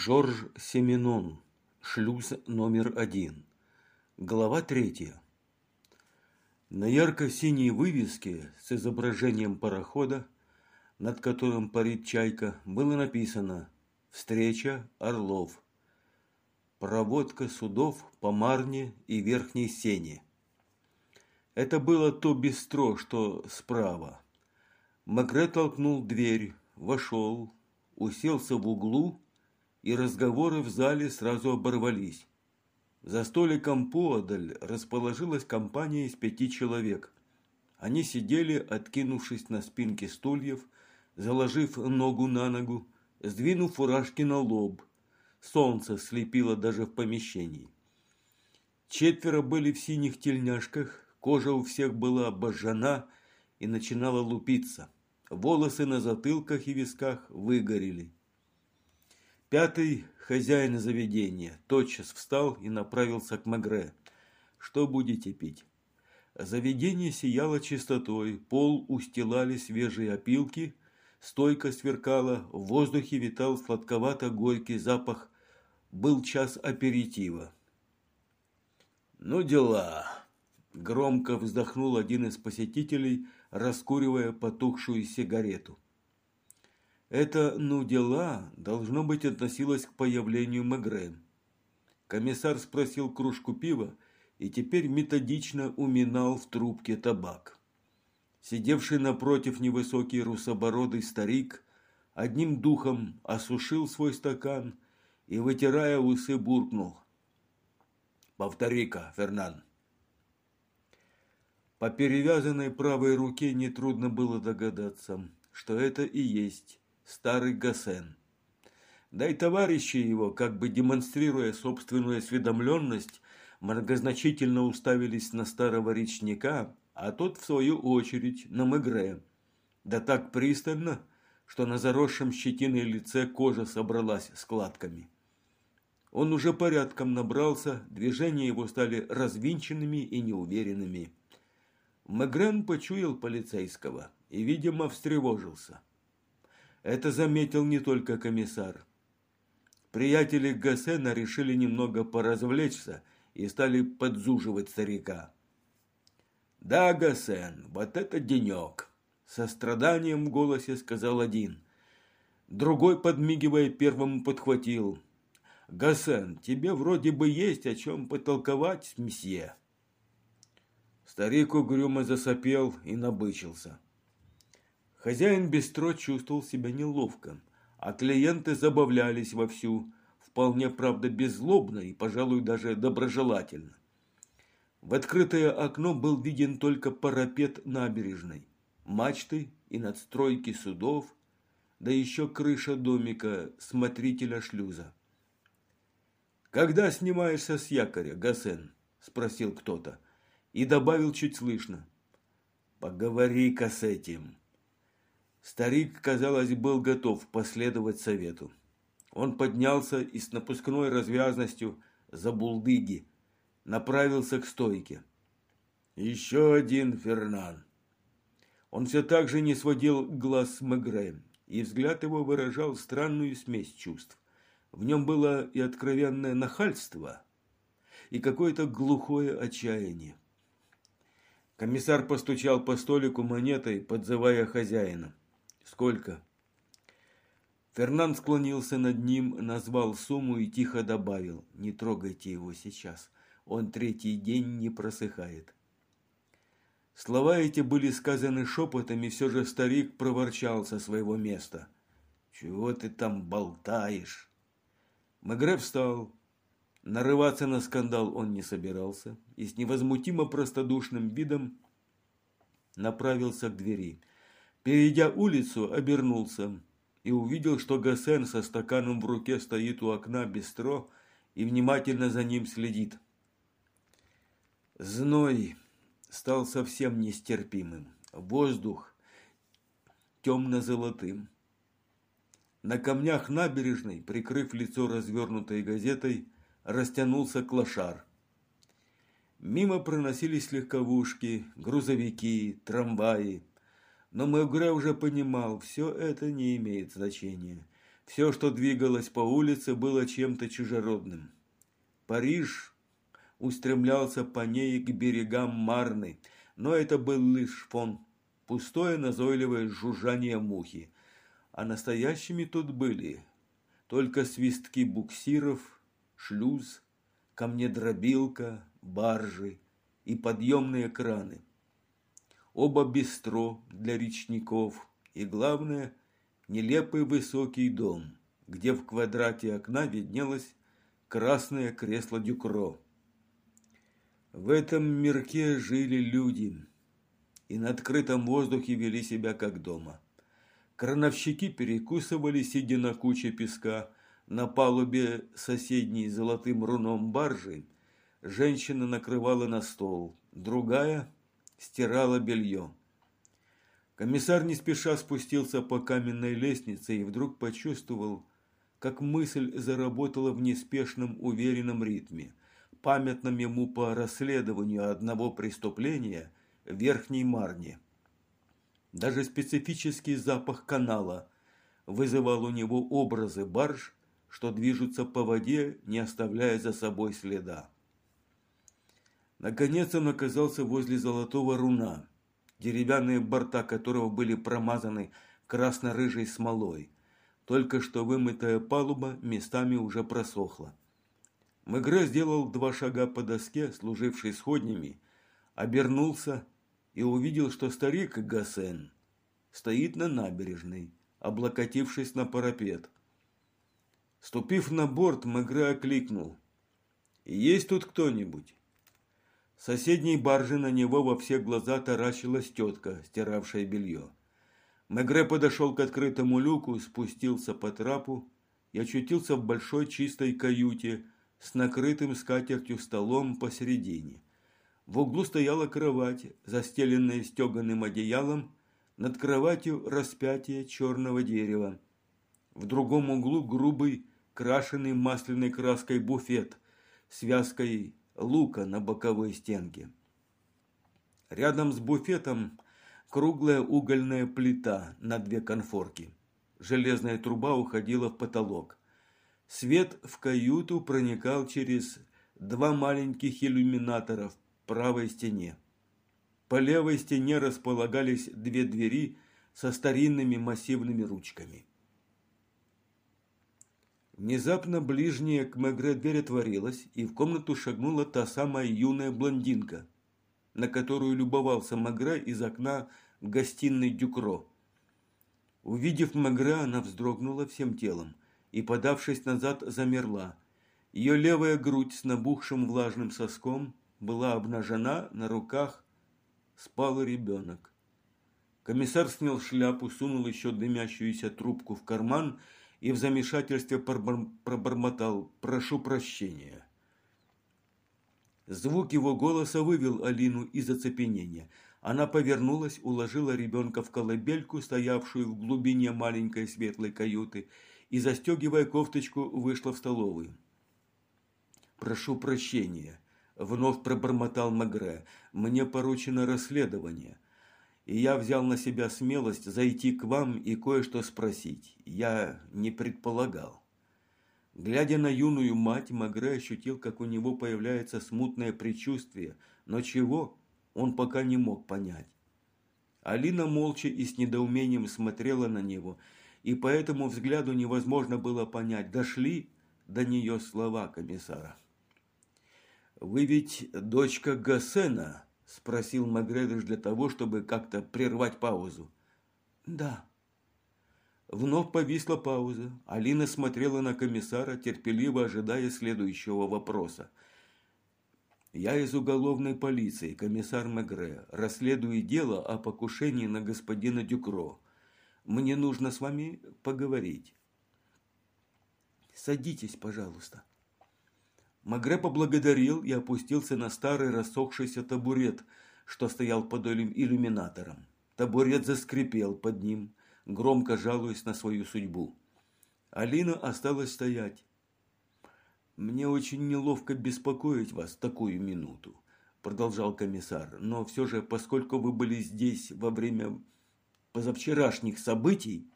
Жорж Семенон. Шлюз номер один. Глава третья. На ярко-синей вывеске с изображением парохода, над которым парит чайка, было написано «Встреча Орлов». Проводка судов по Марне и Верхней Сене. Это было то бистро, что справа. Магре толкнул дверь, вошел, уселся в углу и разговоры в зале сразу оборвались. За столиком поодаль расположилась компания из пяти человек. Они сидели, откинувшись на спинки стульев, заложив ногу на ногу, сдвинув фуражки на лоб. Солнце слепило даже в помещении. Четверо были в синих тельняшках, кожа у всех была обожжена и начинала лупиться. Волосы на затылках и висках выгорели. Пятый хозяин заведения тотчас встал и направился к Магре. «Что будете пить?» Заведение сияло чистотой, пол устилали свежие опилки, стойка сверкала, в воздухе витал сладковато-горький запах. Был час аперитива. «Ну дела!» – громко вздохнул один из посетителей, раскуривая потухшую сигарету. Это «ну дела» должно быть относилось к появлению Мегре. Комиссар спросил кружку пива и теперь методично уминал в трубке табак. Сидевший напротив невысокий русобородый старик одним духом осушил свой стакан и, вытирая усы, буркнул. «Повтори-ка, Фернан». По перевязанной правой руке нетрудно было догадаться, что это и есть старый Гасен. Да и товарищи его, как бы демонстрируя собственную осведомленность, многозначительно уставились на старого речника, а тот, в свою очередь, на Мегре. Да так пристально, что на заросшем щетиной лице кожа собралась складками. Он уже порядком набрался, движения его стали развинченными и неуверенными. Мегрен почуял полицейского и, видимо, встревожился. Это заметил не только комиссар. Приятели Гасена решили немного поразвлечься и стали подзуживать старика. «Да, Гасен, вот это денек!» Со страданием в голосе сказал один. Другой, подмигивая, первому подхватил. «Гасен, тебе вроде бы есть о чем потолковать, месье». Старик угрюмо засопел и набычился. Хозяин бистро чувствовал себя неловко, а клиенты забавлялись вовсю, вполне, правда, беззлобно и, пожалуй, даже доброжелательно. В открытое окно был виден только парапет набережной, мачты и надстройки судов, да еще крыша домика смотрителя шлюза. «Когда снимаешься с якоря, Гасен?» – спросил кто-то. И добавил чуть слышно. «Поговори-ка с этим». Старик, казалось, был готов последовать совету. Он поднялся и с напускной развязностью за булдыги направился к стойке. Еще один Фернан. Он все так же не сводил глаз с Мегре, и взгляд его выражал странную смесь чувств. В нем было и откровенное нахальство, и какое-то глухое отчаяние. Комиссар постучал по столику монетой, подзывая хозяина. Сколько? Фернанд склонился над ним, назвал сумму и тихо добавил. Не трогайте его сейчас. Он третий день не просыхает. Слова эти были сказаны шепотом, и все же старик проворчал со своего места. «Чего ты там болтаешь?» Мегре встал. Нарываться на скандал он не собирался и с невозмутимо простодушным видом направился к двери. Перейдя улицу, обернулся и увидел, что Гасен со стаканом в руке стоит у окна бистро и внимательно за ним следит. Зной стал совсем нестерпимым. Воздух темно-золотым. На камнях набережной, прикрыв лицо развернутой газетой, растянулся клошар. Мимо проносились легковушки, грузовики, трамваи. Но Мегре уже понимал, все это не имеет значения. Все, что двигалось по улице, было чем-то чужеродным. Париж устремлялся по ней к берегам Марны, но это был лишь фон, пустое назойливое жужжание мухи. А настоящими тут были только свистки буксиров, шлюз, камнедробилка, баржи и подъемные краны. Оба бистро для речников и, главное, нелепый высокий дом, где в квадрате окна виднелось красное кресло Дюкро. В этом мирке жили люди и на открытом воздухе вели себя как дома. Крановщики перекусывали, сидя на куче песка, на палубе соседней золотым руном баржи женщина накрывала на стол, другая стирала белье. Комиссар не спеша спустился по каменной лестнице и вдруг почувствовал, как мысль заработала в неспешном уверенном ритме, памятном ему по расследованию одного преступления в Верхней Марне. Даже специфический запах канала вызывал у него образы барж, что движутся по воде, не оставляя за собой следа. Наконец он оказался возле золотого руна, деревянные борта которого были промазаны красно-рыжей смолой. Только что вымытая палуба местами уже просохла. Мегре сделал два шага по доске, служившей сходнями, обернулся и увидел, что старик Гасен стоит на набережной, облокотившись на парапет. Ступив на борт, Мегре окликнул. «Есть тут кто-нибудь?» Соседней баржи на него во все глаза таращилась тетка, стиравшая белье. Мегре подошел к открытому люку, спустился по трапу и очутился в большой чистой каюте с накрытым скатертью столом посередине. В углу стояла кровать, застеленная стеганым одеялом, над кроватью распятие черного дерева. В другом углу грубый, крашеный масляной краской буфет с вязкой лука на боковой стенке. Рядом с буфетом круглая угольная плита на две конфорки. Железная труба уходила в потолок. Свет в каюту проникал через два маленьких иллюминатора в правой стене. По левой стене располагались две двери со старинными массивными ручками. Внезапно ближняя к Мегре дверь отворилась, и в комнату шагнула та самая юная блондинка, на которую любовался Мегре из окна в гостиной Дюкро. Увидев Мегре, она вздрогнула всем телом и, подавшись назад, замерла. Ее левая грудь с набухшим влажным соском была обнажена, на руках спал ребенок. Комиссар снял шляпу, сунул еще дымящуюся трубку в карман в замешательстве пробормотал «Прошу прощения». Звук его голоса вывел Алину из оцепенения. Она повернулась, уложила ребенка в колыбельку, стоявшую в глубине маленькой светлой каюты, и, застегивая кофточку, вышла в столовую. «Прошу прощения», – вновь пробормотал Магре. «Мне поручено расследование и я взял на себя смелость зайти к вам и кое-что спросить. Я не предполагал. Глядя на юную мать, Магре ощутил, как у него появляется смутное предчувствие, но чего, он пока не мог понять. Алина молча и с недоумением смотрела на него, и по этому взгляду невозможно было понять, дошли до нее слова комиссара. «Вы ведь дочка Гассена?» Спросил Магредыш для того, чтобы как-то прервать паузу. Да. Вновь повисла пауза. Алина смотрела на комиссара, терпеливо ожидая следующего вопроса. «Я из уголовной полиции, комиссар Мегре, расследую дело о покушении на господина Дюкро. Мне нужно с вами поговорить». «Садитесь, пожалуйста». Магре поблагодарил и опустился на старый рассохшийся табурет, что стоял под иллюминатором. Табурет заскрипел под ним, громко жалуясь на свою судьбу. Алина осталась стоять. «Мне очень неловко беспокоить вас такую минуту», – продолжал комиссар. «Но все же, поскольку вы были здесь во время позавчерашних событий,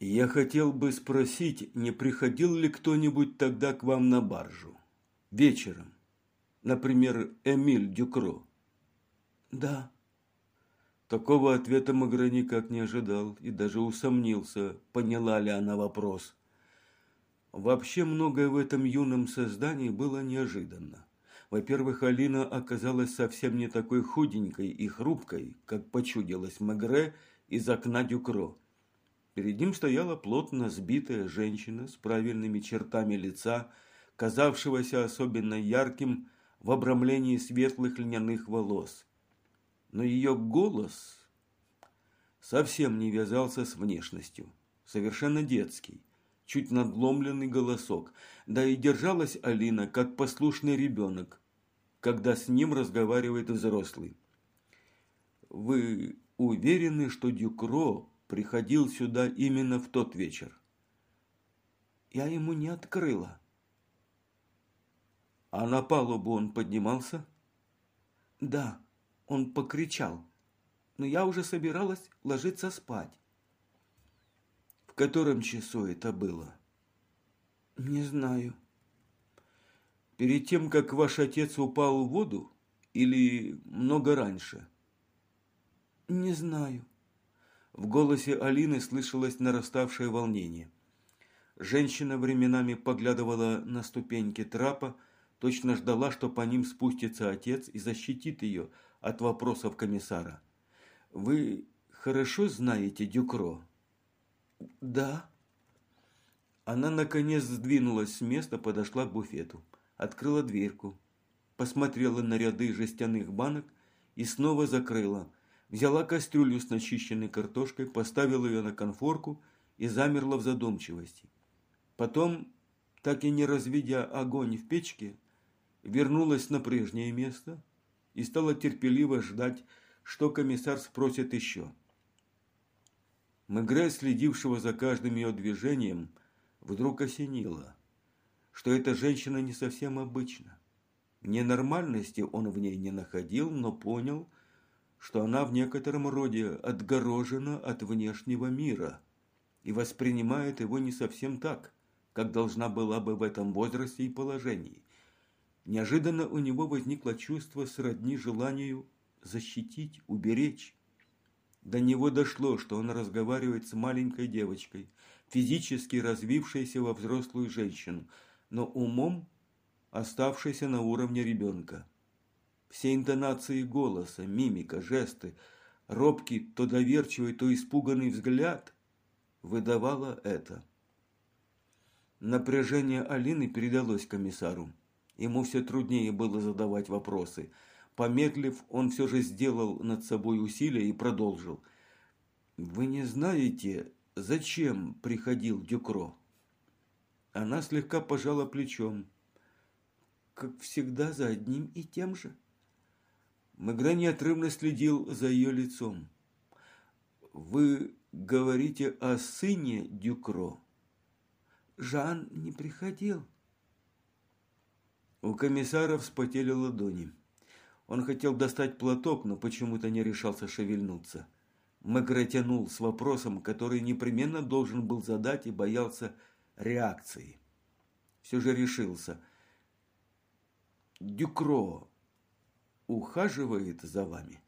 Я хотел бы спросить, не приходил ли кто-нибудь тогда к вам на баржу? Вечером. Например, Эмиль Дюкро. Да. Такого ответа Магра никак не ожидал и даже усомнился, поняла ли она вопрос. Вообще многое в этом юном создании было неожиданно. Во-первых, Алина оказалась совсем не такой худенькой и хрупкой, как почудилась Мегре из окна Дюкро. Перед ним стояла плотно сбитая женщина с правильными чертами лица, казавшегося особенно ярким в обрамлении светлых льняных волос. Но ее голос совсем не вязался с внешностью, совершенно детский, чуть надломленный голосок, да и держалась Алина, как послушный ребенок, когда с ним разговаривает взрослый. «Вы уверены, что Дюкро приходил сюда именно в тот вечер. Я ему не открыла. А на палубу он поднимался? Да, он покричал, но я уже собиралась ложиться спать. В котором часу это было? Не знаю. Перед тем, как ваш отец упал в воду или много раньше? Не знаю. В голосе Алины слышалось нараставшее волнение. Женщина временами поглядывала на ступеньки трапа, точно ждала, что по ним спустится отец и защитит ее от вопросов комиссара. «Вы хорошо знаете Дюкро?» «Да». Она, наконец, сдвинулась с места, подошла к буфету, открыла дверку, посмотрела на ряды жестяных банок и снова закрыла, взяла кастрюлю с начищенной картошкой, поставила ее на конфорку и замерла в задумчивости. Потом, так и не разведя огонь в печке, вернулась на прежнее место и стала терпеливо ждать, что комиссар спросит еще. Мегре, следившего за каждым ее движением, вдруг осенило, что эта женщина не совсем обычна. Ненормальности он в ней не находил, но понял, что она в некотором роде отгорожена от внешнего мира и воспринимает его не совсем так, как должна была бы в этом возрасте и положении. Неожиданно у него возникло чувство сродни желанию защитить, уберечь. До него дошло, что он разговаривает с маленькой девочкой, физически развившейся во взрослую женщину, но умом оставшейся на уровне ребенка. Все интонации голоса, мимика, жесты, робкий, то доверчивый, то испуганный взгляд выдавало это. Напряжение Алины передалось комиссару. Ему все труднее было задавать вопросы. Помедлив, он все же сделал над собой усилие и продолжил. «Вы не знаете, зачем приходил Дюкро?» Она слегка пожала плечом. «Как всегда, за одним и тем же». Мегре неотрывно следил за ее лицом. «Вы говорите о сыне Дюкро?» «Жан не приходил». У комиссара вспотели ладони. Он хотел достать платок, но почему-то не решался шевельнуться. Мегре тянул с вопросом, который непременно должен был задать и боялся реакции. Все же решился. «Дюкро ухаживает за вами?»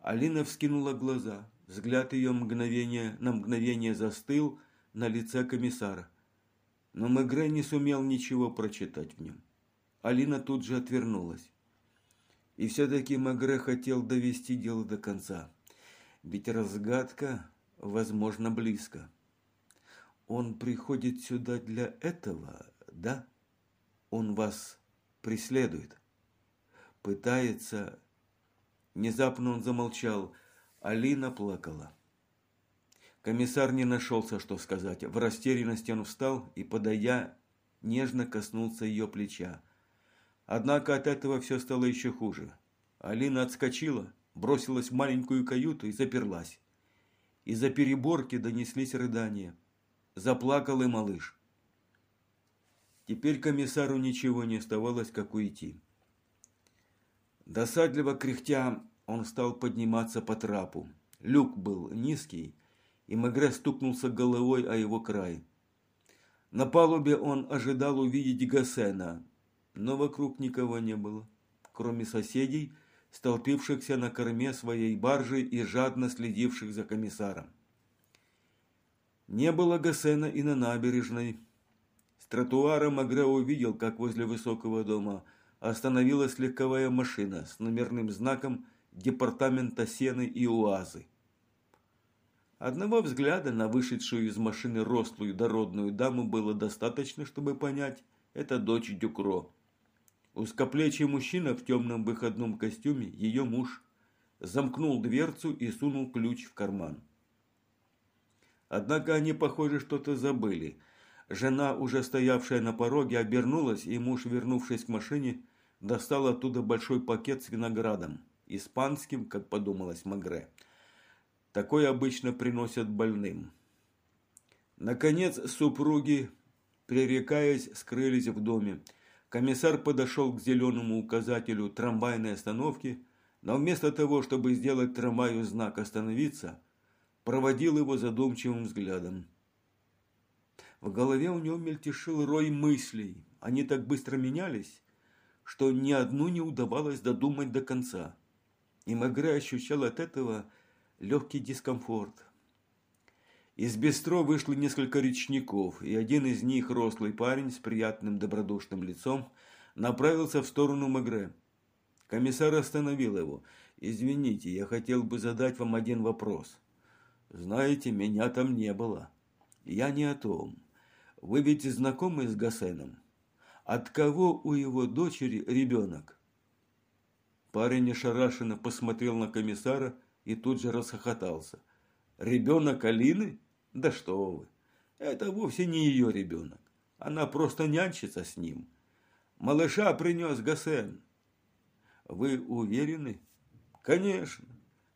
Алина вскинула глаза. Взгляд ее мгновение, на мгновение застыл на лице комиссара. Но Мегре не сумел ничего прочитать в нем. Алина тут же отвернулась. И все-таки Мегре хотел довести дело до конца. Ведь разгадка, возможно, близко. Он приходит сюда для этого, да? Он вас преследует пытается... Внезапно он замолчал. Алина плакала. Комиссар не нашелся, что сказать. В растерянности он встал и, подойдя, нежно коснулся ее плеча. Однако от этого все стало еще хуже. Алина отскочила, бросилась в маленькую каюту и заперлась. Из-за переборки донеслись рыдания. Заплакал и малыш. Теперь комиссару ничего не оставалось, как уйти. Досадливо кряхтя, он стал подниматься по трапу. Люк был низкий, и Мегре стукнулся головой о его край. На палубе он ожидал увидеть Гасена, но вокруг никого не было, кроме соседей, столпившихся на корме своей баржи и жадно следивших за комиссаром. Не было Гасена и на набережной. С тротуара Магре увидел, как возле высокого дома остановилась легковая машина с номерным знаком департамента Сены и УАЗы. Одного взгляда на вышедшую из машины рослую дородную даму было достаточно, чтобы понять, это дочь Дюкро. Узкоплечий мужчина в темном выходном костюме, ее муж, замкнул дверцу и сунул ключ в карман. Однако они, похоже, что-то забыли. Жена, уже стоявшая на пороге, обернулась, и муж, вернувшись к машине, достал оттуда большой пакет с виноградом, испанским, как подумалось Магре. Такой обычно приносят больным. Наконец супруги, пререкаясь, скрылись в доме. Комиссар подошел к зеленому указателю трамвайной остановки, но вместо того, чтобы сделать трамваю знак «Остановиться», проводил его задумчивым взглядом. В голове у него мельтешил рой мыслей. Они так быстро менялись, что ни одну не удавалось додумать до конца. И Мегре ощущал от этого легкий дискомфорт. Из бистро вышло несколько речников, и один из них, рослый парень с приятным добродушным лицом, направился в сторону Мегре. Комиссар остановил его. «Извините, я хотел бы задать вам один вопрос». Знаете, меня там не было. Я не о том. Вы ведь знакомы с Гасеном? От кого у его дочери ребенок? Парень ошарашенно посмотрел на комиссара и тут же расхохотался. Ребенок Алины? Да что вы! Это вовсе не ее ребенок. Она просто нянчится с ним. Малыша принес Гасен. Вы уверены? Конечно.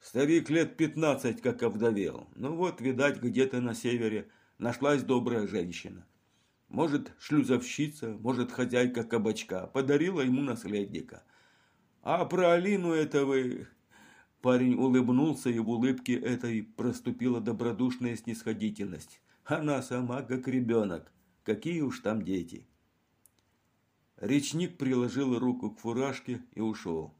Старик лет пятнадцать как овдовел. Ну вот, видать, где-то на севере нашлась добрая женщина. Может, шлюзовщица, может, хозяйка кабачка. Подарила ему наследника. А про Алину это вы... Парень улыбнулся, и в улыбке этой проступила добродушная снисходительность. Она сама как ребенок. Какие уж там дети. Речник приложил руку к фуражке и ушел.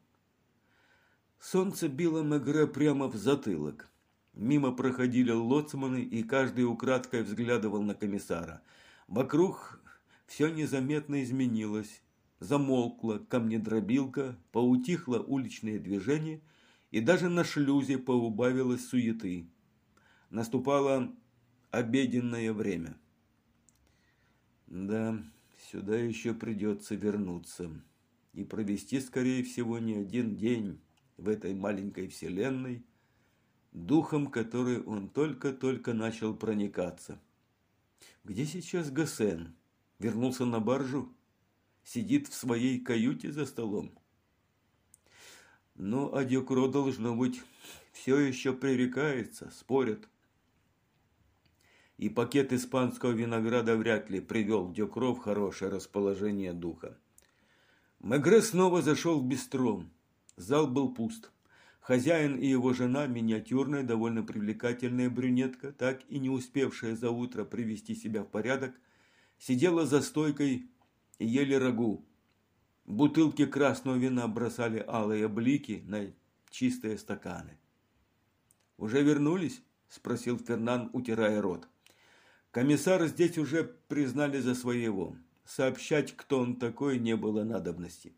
Солнце било Мегре прямо в затылок. Мимо проходили лоцманы, и каждый украдкой взглядывал на комиссара. Вокруг все незаметно изменилось. Замолкла камнедробилка, поутихло уличное движение, и даже на шлюзе поубавилось суеты. Наступало обеденное время. Да, сюда еще придется вернуться и провести, скорее всего, не один день в этой маленькой вселенной, духом которой он только-только начал проникаться. Где сейчас Гасен? Вернулся на баржу? Сидит в своей каюте за столом? Но Адюкро, должно быть, все еще пререкается, спорят. И пакет испанского винограда вряд ли привел Дюкро в хорошее расположение духа. Мегре снова зашел в бистром. Зал был пуст. Хозяин и его жена, миниатюрная, довольно привлекательная брюнетка, так и не успевшая за утро привести себя в порядок, сидела за стойкой и ели рагу. Бутылки красного вина бросали алые блики на чистые стаканы. «Уже вернулись?» – спросил Фернан, утирая рот. Комиссар здесь уже признали за своего. Сообщать, кто он такой, не было надобности.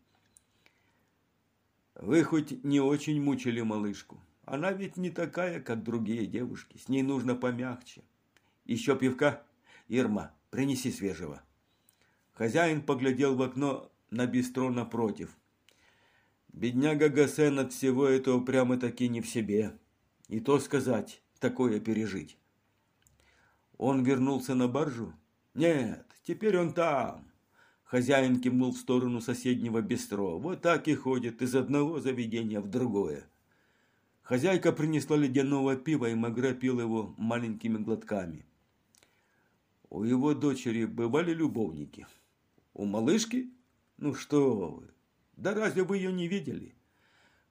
Вы хоть не очень мучили малышку. Она ведь не такая, как другие девушки. С ней нужно помягче. Еще пивка? Ирма, принеси свежего. Хозяин поглядел в окно на бистро напротив. Бедняга Гасен от всего этого прямо-таки не в себе. И то сказать, такое пережить. Он вернулся на баржу? Нет, теперь он там. Хозяин кивнул в сторону соседнего бистро. Вот так и ходит из одного заведения в другое. Хозяйка принесла ледяного пива, и Магре пил его маленькими глотками. У его дочери бывали любовники. У малышки? Ну что вы, да разве вы ее не видели?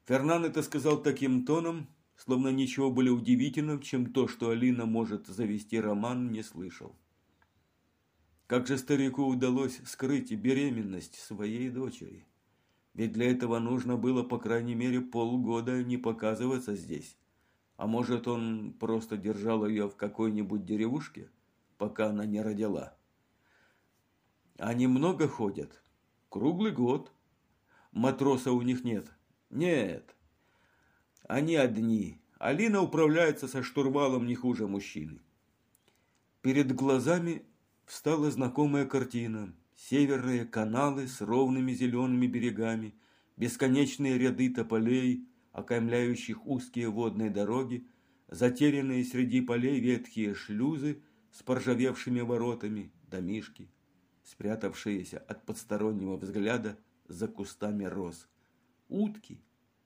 Фернан это сказал таким тоном, словно ничего более удивительного, чем то, что Алина может завести роман, не слышал. Как же старику удалось скрыть беременность своей дочери? Ведь для этого нужно было, по крайней мере, полгода не показываться здесь. А может, он просто держал ее в какой-нибудь деревушке, пока она не родила? Они много ходят? Круглый год. Матроса у них нет? Нет. Они одни. Алина управляется со штурвалом не хуже мужчины. Перед глазами встала знакомая картина. Северные каналы с ровными зелеными берегами, бесконечные ряды тополей, окаймляющих узкие водные дороги, затерянные среди полей ветхие шлюзы с поржавевшими воротами, домишки, спрятавшиеся от подстороннего взгляда за кустами роз, утки,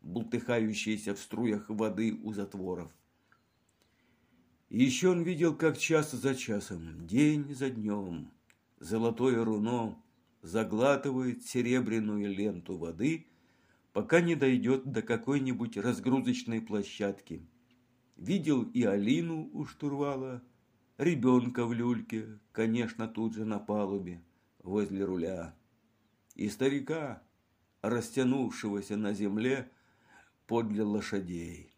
бултыхающиеся в струях воды у затворов. И еще он видел, как час за часом, день за днем, золотое руно заглатывает серебряную ленту воды, пока не дойдет до какой-нибудь разгрузочной площадки. Видел и Алину у штурвала, ребенка в люльке, конечно, тут же на палубе, возле руля, и старика, растянувшегося на земле подле лошадей.